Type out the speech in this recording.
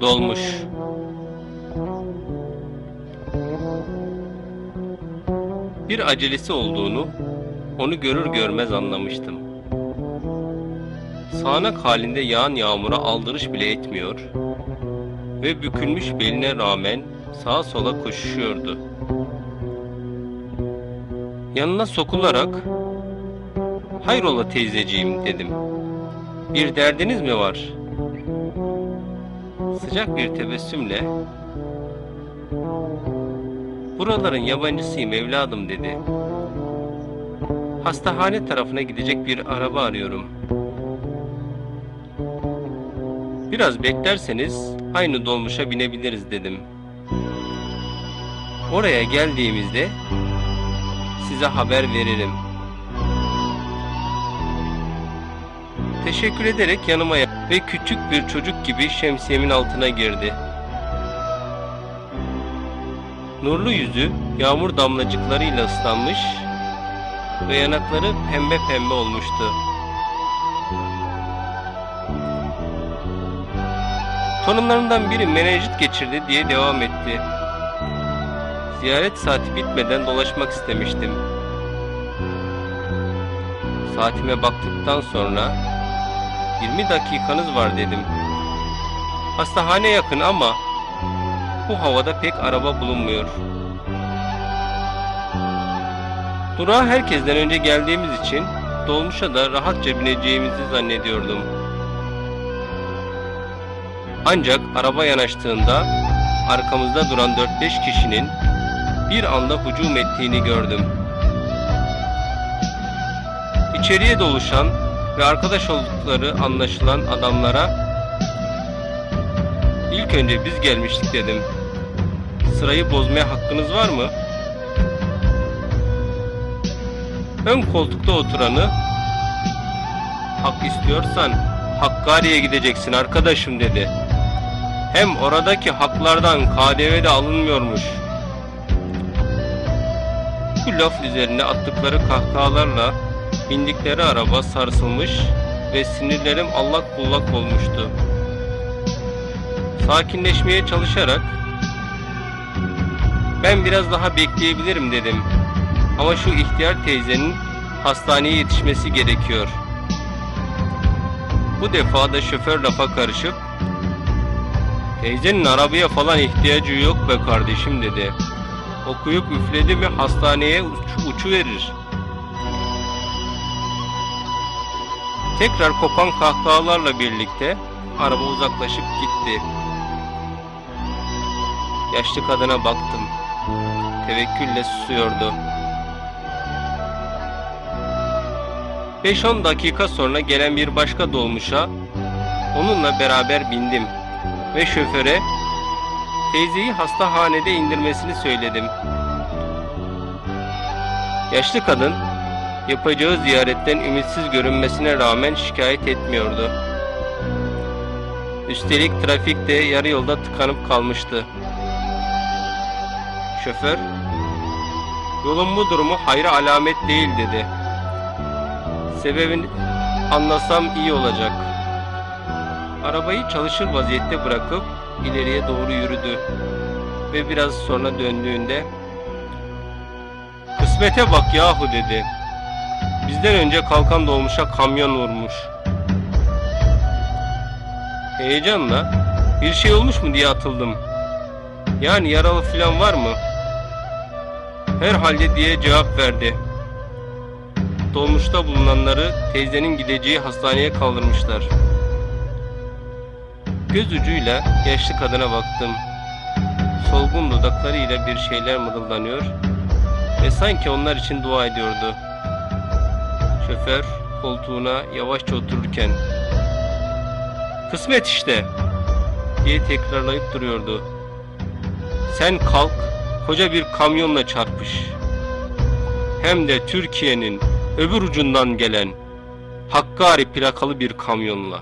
Dolmuş. Bir acelesi olduğunu onu görür görmez anlamıştım. Sağanak halinde yağan yağmura aldırış bile etmiyor ve bükülmüş beline rağmen sağa sola koşuşuyordu. Yanına sokularak "Hayrola teyzeciğim?" dedim. "Bir derdiniz mi var?" Sıcak bir tebessümle Buraların yabancısıyım evladım dedi. Hastahane tarafına gidecek bir araba arıyorum. Biraz beklerseniz aynı dolmuşa binebiliriz dedim. Oraya geldiğimizde size haber veririm. Teşekkür ederek yanıma ve küçük bir çocuk gibi şemsiyemin altına girdi. Nurlu yüzü yağmur damlacıklarıyla ıslanmış ve yanakları pembe pembe olmuştu. Torunlarından biri menenjit geçirdi diye devam etti. Ziyaret saati bitmeden dolaşmak istemiştim. Saatime baktıktan sonra 20 dakikanız var dedim. Hastahane yakın ama bu havada pek araba bulunmuyor. Durağa herkesten önce geldiğimiz için dolmuşa da rahatça bineceğimizi zannediyordum. Ancak araba yanaştığında arkamızda duran 4-5 kişinin bir anda hücum ettiğini gördüm. İçeriye doluşan ve arkadaş oldukları anlaşılan adamlara ilk önce biz gelmiştik dedim. Sırayı bozmaya hakkınız var mı? Ön koltukta oturanı hak istiyorsan Hakkari'ye gideceksin arkadaşım dedi. Hem oradaki haklardan KDV de alınmıyormuş. Bu laf üzerine attıkları kahkahalarla bindikleri araba sarsılmış ve sinirlerim allak bullak olmuştu. Sakinleşmeye çalışarak ben biraz daha bekleyebilirim dedim. Ama şu ihtiyar teyzenin hastaneye yetişmesi gerekiyor. Bu defa da şoför lafa karışıp Teyzenin arabaya falan ihtiyacı yok be kardeşim dedi. Okuyup üfledi mi hastaneye uç, uçu verir. Tekrar kopan kahkahalarla birlikte araba uzaklaşıp gitti. Yaşlı kadına baktım. Tevekkülle susuyordu. 5-10 dakika sonra gelen bir başka dolmuşa onunla beraber bindim ve şoföre teyzeyi hastahanede indirmesini söyledim. Yaşlı kadın yapacağı ziyaretten ümitsiz görünmesine rağmen şikayet etmiyordu. Üstelik trafik de yarı yolda tıkanıp kalmıştı. Şoför, yolun bu durumu hayra alamet değil dedi. Sebebini anlasam iyi olacak. Arabayı çalışır vaziyette bırakıp ileriye doğru yürüdü. Ve biraz sonra döndüğünde Kısmete bak yahu dedi. Bizden önce kalkan dolmuşa kamyon vurmuş. Heyecanla bir şey olmuş mu diye atıldım. Yani yaralı filan var mı? Herhalde diye cevap verdi. Dolmuşta bulunanları teyzenin gideceği hastaneye kaldırmışlar. Göz ucuyla yaşlı kadına baktım. Solgun dudaklarıyla bir şeyler mırıldanıyor ve sanki onlar için dua ediyordu. Şoför koltuğuna yavaşça otururken Kısmet işte diye tekrarlayıp duruyordu. Sen kalk koca bir kamyonla çarpış. Hem de Türkiye'nin öbür ucundan gelen Hakkari plakalı bir kamyonla.